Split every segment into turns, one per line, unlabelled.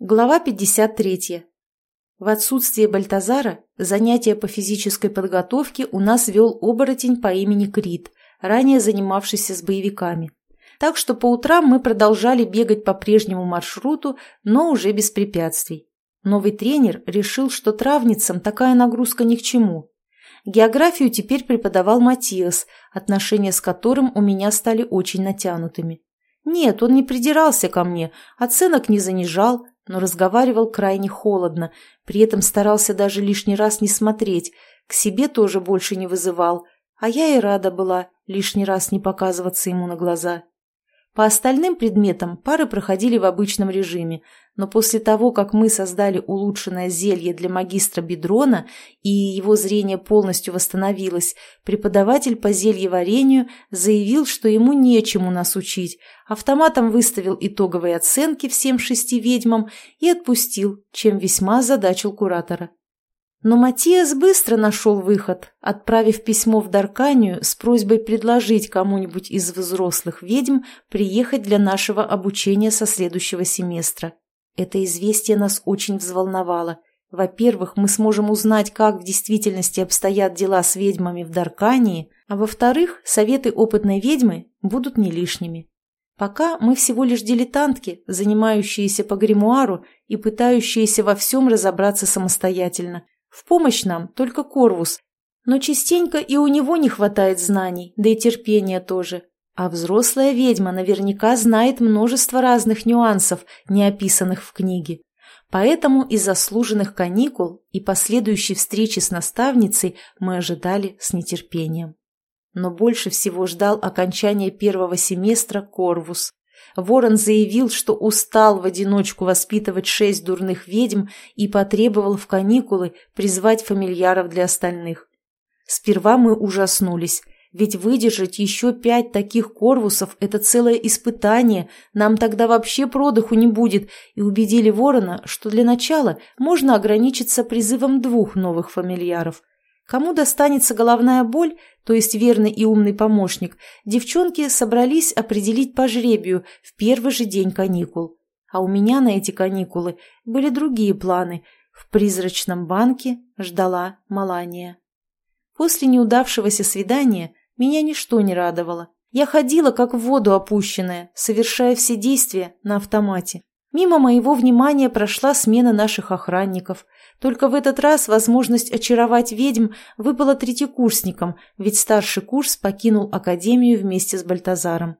Глава 53. В отсутствие Бальтазара занятия по физической подготовке у нас вел оборотень по имени Крит, ранее занимавшийся с боевиками. Так что по утрам мы продолжали бегать по прежнему маршруту, но уже без препятствий. Новый тренер решил, что травницам такая нагрузка ни к чему. Географию теперь преподавал Матиас, отношения с которым у меня стали очень натянутыми. Нет, он не придирался ко мне, оценок не занижал, но разговаривал крайне холодно, при этом старался даже лишний раз не смотреть, к себе тоже больше не вызывал, а я и рада была лишний раз не показываться ему на глаза. По остальным предметам пары проходили в обычном режиме, но после того, как мы создали улучшенное зелье для магистра Бедрона и его зрение полностью восстановилось, преподаватель по зельеварению заявил, что ему нечему нас учить, автоматом выставил итоговые оценки всем шести ведьмам и отпустил, чем весьма задачил куратора. Но Матиас быстро нашел выход, отправив письмо в Дарканию с просьбой предложить кому-нибудь из взрослых ведьм приехать для нашего обучения со следующего семестра. Это известие нас очень взволновало. Во-первых, мы сможем узнать, как в действительности обстоят дела с ведьмами в Даркании, а во-вторых, советы опытной ведьмы будут не лишними. Пока мы всего лишь дилетантки, занимающиеся по гримуару и пытающиеся во всем разобраться самостоятельно – в помощь нам только Корвус, но частенько и у него не хватает знаний, да и терпения тоже. А взрослая ведьма наверняка знает множество разных нюансов, не описанных в книге. Поэтому из заслуженных каникул и последующей встречи с наставницей мы ожидали с нетерпением. Но больше всего ждал окончания первого семестра Корвус. Ворон заявил, что устал в одиночку воспитывать шесть дурных ведьм и потребовал в каникулы призвать фамильяров для остальных. Сперва мы ужаснулись, ведь выдержать еще пять таких корвусов – это целое испытание, нам тогда вообще продыху не будет, и убедили ворона, что для начала можно ограничиться призывом двух новых фамильяров. Кому достанется головная боль, то есть верный и умный помощник, девчонки собрались определить по жребию в первый же день каникул. А у меня на эти каникулы были другие планы. В призрачном банке ждала Малания. После неудавшегося свидания меня ничто не радовало. Я ходила, как в воду опущенная, совершая все действия на автомате. Мимо моего внимания прошла смена наших охранников – только в этот раз возможность очаровать ведьм выпала третьекурсникам, ведь старший курс покинул академию вместе с Бальтазаром.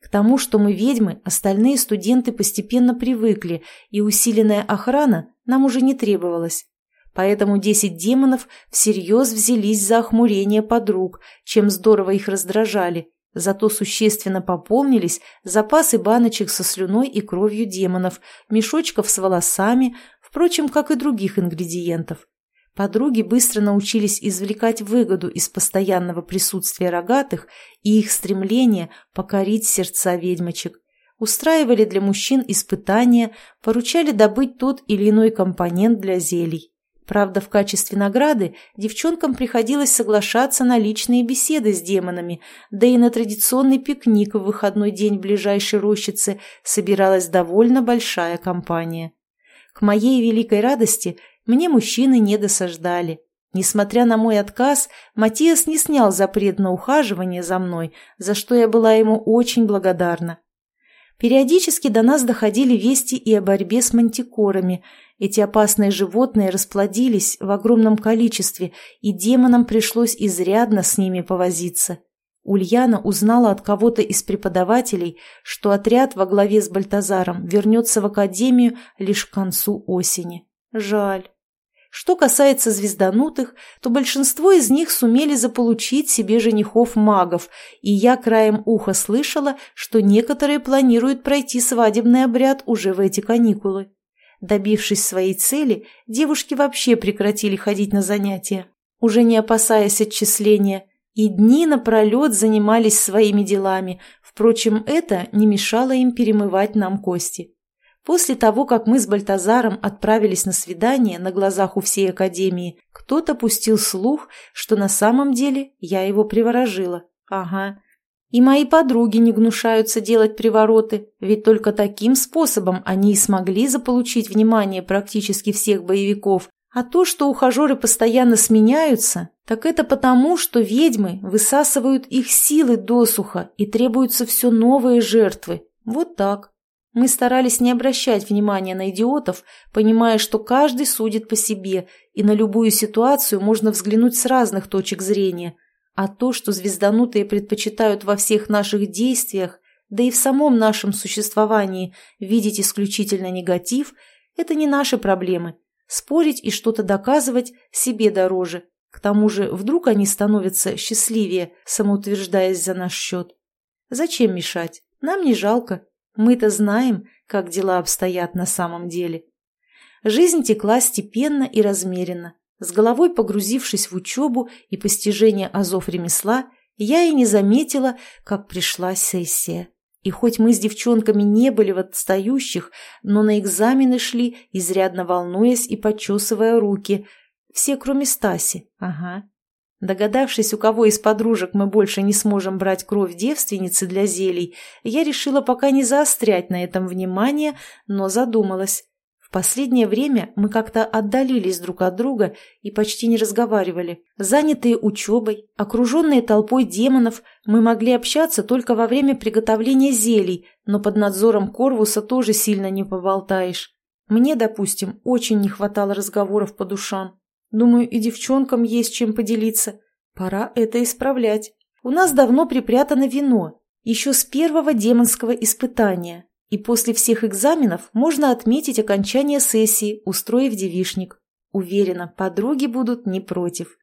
К тому, что мы ведьмы, остальные студенты постепенно привыкли, и усиленная охрана нам уже не требовалась. Поэтому десять демонов всерьез взялись за охмурение подруг, чем здорово их раздражали, Зато существенно пополнились запасы баночек со слюной и кровью демонов, мешочков с волосами, впрочем, как и других ингредиентов. Подруги быстро научились извлекать выгоду из постоянного присутствия рогатых и их стремления покорить сердца ведьмочек. Устраивали для мужчин испытания, поручали добыть тот или иной компонент для зелий. Правда, в качестве награды девчонкам приходилось соглашаться на личные беседы с демонами, да и на традиционный пикник в выходной день в ближайшей рощице собиралась довольно большая компания. К моей великой радости мне мужчины не досаждали. Несмотря на мой отказ, Матиас не снял запрет на ухаживание за мной, за что я была ему очень благодарна. Периодически до нас доходили вести и о борьбе с мантикорами. Эти опасные животные расплодились в огромном количестве, и демонам пришлось изрядно с ними повозиться. Ульяна узнала от кого-то из преподавателей, что отряд во главе с Бальтазаром вернется в академию лишь к концу осени. Жаль. Что касается звезданутых, то большинство из них сумели заполучить себе женихов-магов, и я краем уха слышала, что некоторые планируют пройти свадебный обряд уже в эти каникулы. Добившись своей цели, девушки вообще прекратили ходить на занятия, уже не опасаясь отчисления – и дни напролет занимались своими делами, впрочем, это не мешало им перемывать нам кости. После того, как мы с Бальтазаром отправились на свидание на глазах у всей Академии, кто-то пустил слух, что на самом деле я его приворожила. Ага. И мои подруги не гнушаются делать привороты, ведь только таким способом они и смогли заполучить внимание практически всех боевиков. А то, что ухажеры постоянно сменяются, так это потому, что ведьмы высасывают их силы досуха и требуются все новые жертвы. Вот так. Мы старались не обращать внимания на идиотов, понимая, что каждый судит по себе, и на любую ситуацию можно взглянуть с разных точек зрения – а то, что звезданутые предпочитают во всех наших действиях, да и в самом нашем существовании видеть исключительно негатив, это не наши проблемы. Спорить и что-то доказывать себе дороже. К тому же вдруг они становятся счастливее, самоутверждаясь за наш счет. Зачем мешать? Нам не жалко. Мы-то знаем, как дела обстоят на самом деле. Жизнь текла степенно и размеренно. С головой погрузившись в учебу и постижение азов ремесла, я и не заметила, как пришла сессия. И хоть мы с девчонками не были в отстающих, но на экзамены шли, изрядно волнуясь и почесывая руки. Все, кроме Стаси. Ага. Догадавшись, у кого из подружек мы больше не сможем брать кровь девственницы для зелий, я решила пока не заострять на этом внимание, но задумалась последнее время мы как-то отдалились друг от друга и почти не разговаривали. Занятые учебой, окруженные толпой демонов, мы могли общаться только во время приготовления зелий, но под надзором Корвуса тоже сильно не поболтаешь. Мне, допустим, очень не хватало разговоров по душам. Думаю, и девчонкам есть чем поделиться. Пора это исправлять. У нас давно припрятано вино, еще с первого демонского испытания, и после всех экзаменов можно отметить окончание сессии, устроив девишник. Уверена, подруги будут не против.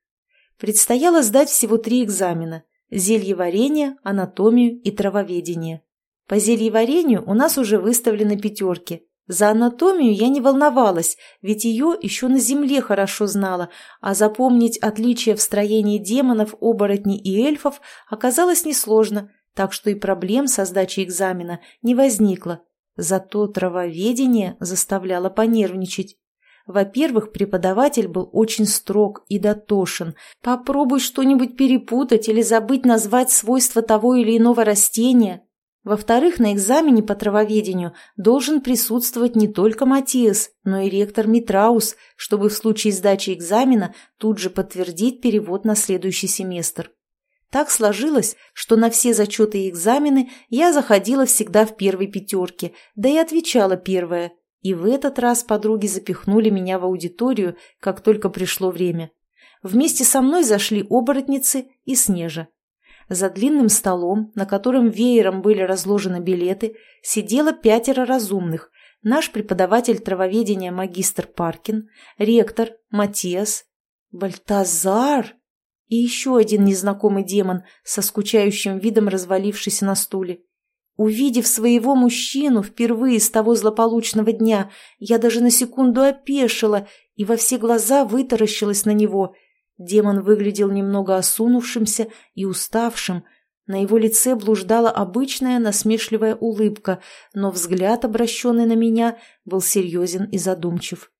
Предстояло сдать всего три экзамена – зельеварение, анатомию и травоведение. По зельеварению у нас уже выставлены пятерки. За анатомию я не волновалась, ведь ее еще на земле хорошо знала, а запомнить отличия в строении демонов, оборотней и эльфов оказалось несложно – так что и проблем со сдачей экзамена не возникло. Зато травоведение заставляло понервничать. Во-первых, преподаватель был очень строг и дотошен. Попробуй что-нибудь перепутать или забыть назвать свойства того или иного растения. Во-вторых, на экзамене по травоведению должен присутствовать не только Матиас, но и ректор Митраус, чтобы в случае сдачи экзамена тут же подтвердить перевод на следующий семестр. Так сложилось, что на все зачеты и экзамены я заходила всегда в первой пятерке, да и отвечала первая. И в этот раз подруги запихнули меня в аудиторию, как только пришло время. Вместе со мной зашли оборотницы и Снежа. За длинным столом, на котором веером были разложены билеты, сидело пятеро разумных. Наш преподаватель травоведения магистр Паркин, ректор Матиас. «Бальтазар!» И еще один незнакомый демон со скучающим видом развалившийся на стуле. Увидев своего мужчину впервые с того злополучного дня, я даже на секунду опешила и во все глаза вытаращилась на него. Демон выглядел немного осунувшимся и уставшим. На его лице блуждала обычная насмешливая улыбка, но взгляд, обращенный на меня, был серьезен и задумчив.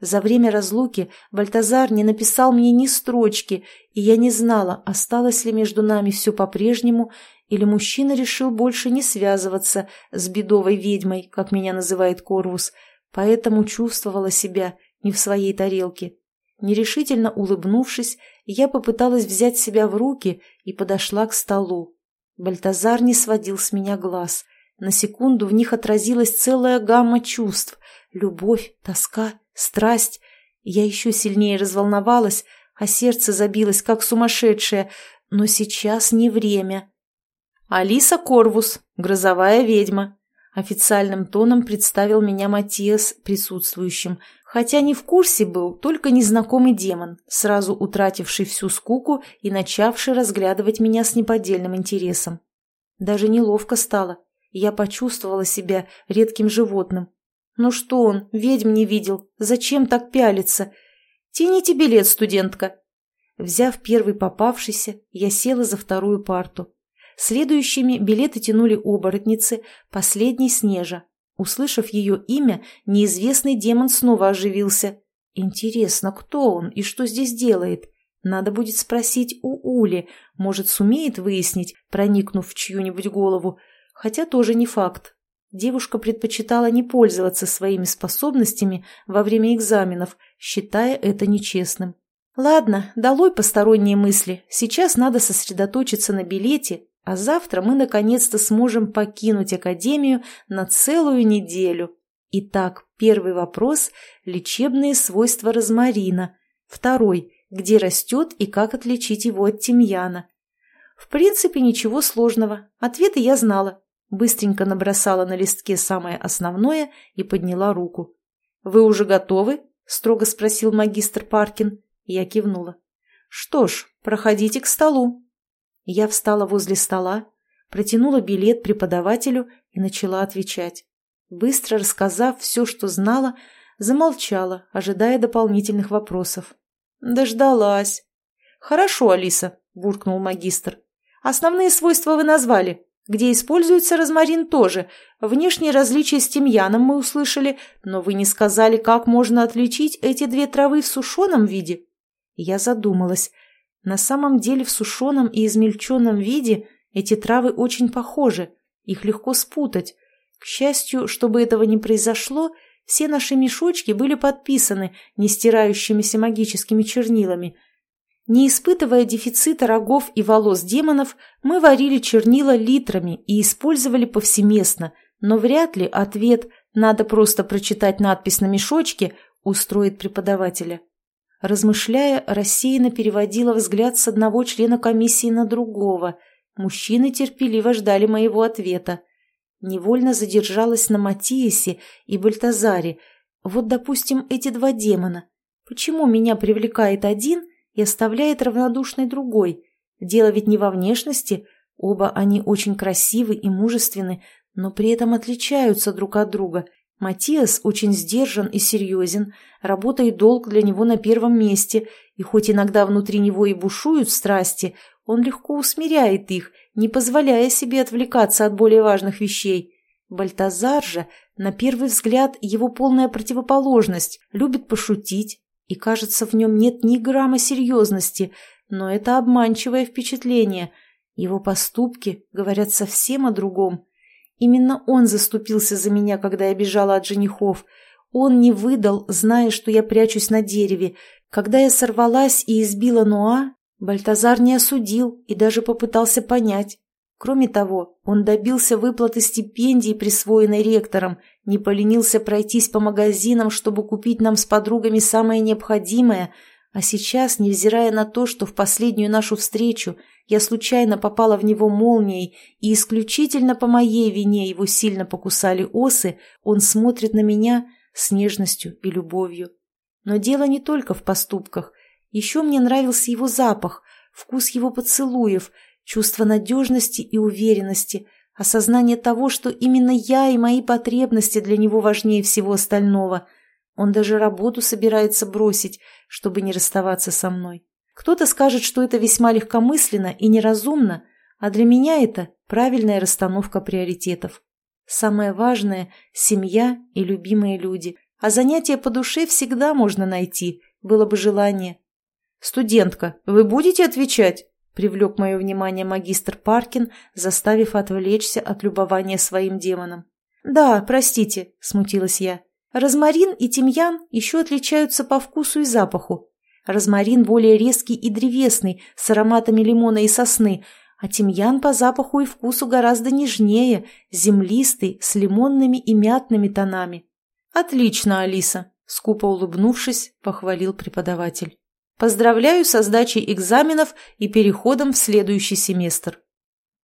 За время разлуки Бальтазар не написал мне ни строчки, и я не знала, осталось ли между нами все по-прежнему, или мужчина решил больше не связываться с бедовой ведьмой, как меня называет Корвус, поэтому чувствовала себя не в своей тарелке. Нерешительно улыбнувшись, я попыталась взять себя в руки и подошла к столу. Бальтазар не сводил с меня глаз. На секунду в них отразилась целая гамма чувств — любовь, тоска — страсть. Я еще сильнее разволновалась, а сердце забилось, как сумасшедшее. Но сейчас не время. «Алиса Корвус, грозовая ведьма», — официальным тоном представил меня Матиас присутствующим, хотя не в курсе был только незнакомый демон, сразу утративший всю скуку и начавший разглядывать меня с неподдельным интересом. Даже неловко стало, я почувствовала себя редким животным, ну что он, ведьм не видел, зачем так пялиться? Тяните билет, студентка. Взяв первый попавшийся, я села за вторую парту. Следующими билеты тянули оборотницы, последний Снежа. Услышав ее имя, неизвестный демон снова оживился. Интересно, кто он и что здесь делает? Надо будет спросить у Ули, может, сумеет выяснить, проникнув в чью-нибудь голову, хотя тоже не факт. Девушка предпочитала не пользоваться своими способностями во время экзаменов, считая это нечестным. Ладно, долой посторонние мысли, сейчас надо сосредоточиться на билете, а завтра мы наконец-то сможем покинуть Академию на целую неделю. Итак, первый вопрос – лечебные свойства розмарина. Второй – где растет и как отличить его от тимьяна. В принципе, ничего сложного. Ответы я знала. Быстренько набросала на листке самое основное и подняла руку. «Вы уже готовы?» – строго спросил магистр Паркин. Я кивнула. «Что ж, проходите к столу». Я встала возле стола, протянула билет преподавателю и начала отвечать. Быстро рассказав все, что знала, замолчала, ожидая дополнительных вопросов. «Дождалась». «Хорошо, Алиса», – буркнул магистр. «Основные свойства вы назвали. Где используется розмарин тоже. Внешние различия с тимьяном мы услышали, но вы не сказали, как можно отличить эти две травы в сушеном виде». Я задумалась. На самом деле в сушеном и измельченном виде эти травы очень похожи. Их легко спутать. К счастью, чтобы этого не произошло, все наши мешочки были подписаны не стирающимися магическими чернилами. Не испытывая дефицита рогов и волос демонов, мы варили чернила литрами и использовали повсеместно, но вряд ли ответ «надо просто прочитать надпись на мешочке» устроит преподавателя. Размышляя, рассеянно переводила взгляд с одного члена комиссии на другого. Мужчины терпеливо ждали моего ответа. Невольно задержалась на Матиасе и Бальтазаре. Вот, допустим, эти два демона. Почему меня привлекает один и оставляет равнодушный другой? Дело ведь не во внешности. Оба они очень красивы и мужественны, но при этом отличаются друг от друга. Матиас очень сдержан и серьезен, работа и долг для него на первом месте, и хоть иногда внутри него и бушуют страсти, он легко усмиряет их, не позволяя себе отвлекаться от более важных вещей. Бальтазар же, на первый взгляд, его полная противоположность, любит пошутить, и, кажется, в нем нет ни грамма серьезности, но это обманчивое впечатление. Его поступки говорят совсем о другом. Именно он заступился за меня, когда я бежала от женихов. Он не выдал, зная, что я прячусь на дереве. Когда я сорвалась и избила Нуа, Бальтазар не осудил и даже попытался понять. Кроме того, он добился выплаты стипендий, присвоенной ректором, не поленился пройтись по магазинам, чтобы купить нам с подругами самое необходимое, а сейчас, невзирая на то, что в последнюю нашу встречу я случайно попала в него молнией и исключительно по моей вине его сильно покусали осы, он смотрит на меня с нежностью и любовью. Но дело не только в поступках – еще мне нравился его запах, вкус его поцелуев, чувство надежности и уверенности, осознание того, что именно я и мои потребности для него важнее всего остального. Он даже работу собирается бросить, чтобы не расставаться со мной. Кто-то скажет, что это весьма легкомысленно и неразумно, а для меня это правильная расстановка приоритетов. Самое важное – семья и любимые люди, а занятия по душе всегда можно найти, было бы желание. «Студентка, вы будете отвечать?» – привлек мое внимание магистр Паркин, заставив отвлечься от любования своим демоном. «Да, простите», – смутилась я. «Розмарин и тимьян еще отличаются по вкусу и запаху. Розмарин более резкий и древесный, с ароматами лимона и сосны, а тимьян по запаху и вкусу гораздо нежнее, землистый, с лимонными и мятными тонами». «Отлично, Алиса», – скупо улыбнувшись, похвалил преподаватель. Поздравляю со сдачей экзаменов и переходом в следующий семестр.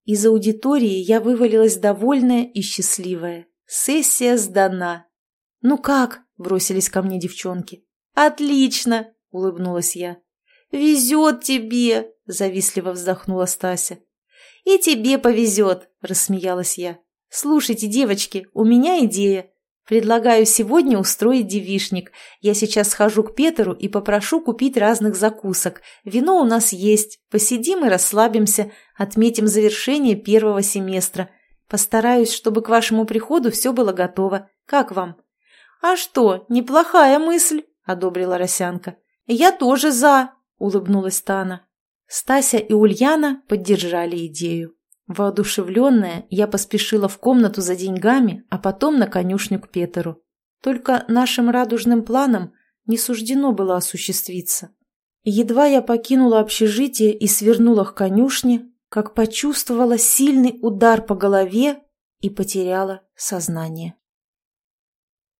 Из аудитории я вывалилась довольная и счастливая. Сессия сдана. «Ну как?» – бросились ко мне девчонки. «Отлично!» – улыбнулась я. «Везет тебе!» – завистливо вздохнула Стася. «И тебе повезет!» – рассмеялась я. «Слушайте, девочки, у меня идея. Предлагаю сегодня устроить девишник. Я сейчас схожу к Петеру и попрошу купить разных закусок. Вино у нас есть. Посидим и расслабимся. Отметим завершение первого семестра. Постараюсь, чтобы к вашему приходу все было готово. Как вам? А что, неплохая мысль, одобрила Росянка. Я тоже за. улыбнулась Тана. Стася и Ульяна поддержали идею. Воодушевленная, я поспешила в комнату за деньгами, а потом на конюшню к Петеру. Только нашим радужным планам не суждено было осуществиться. Едва я покинула общежитие и свернула к конюшне, как почувствовала сильный удар по голове и потеряла сознание.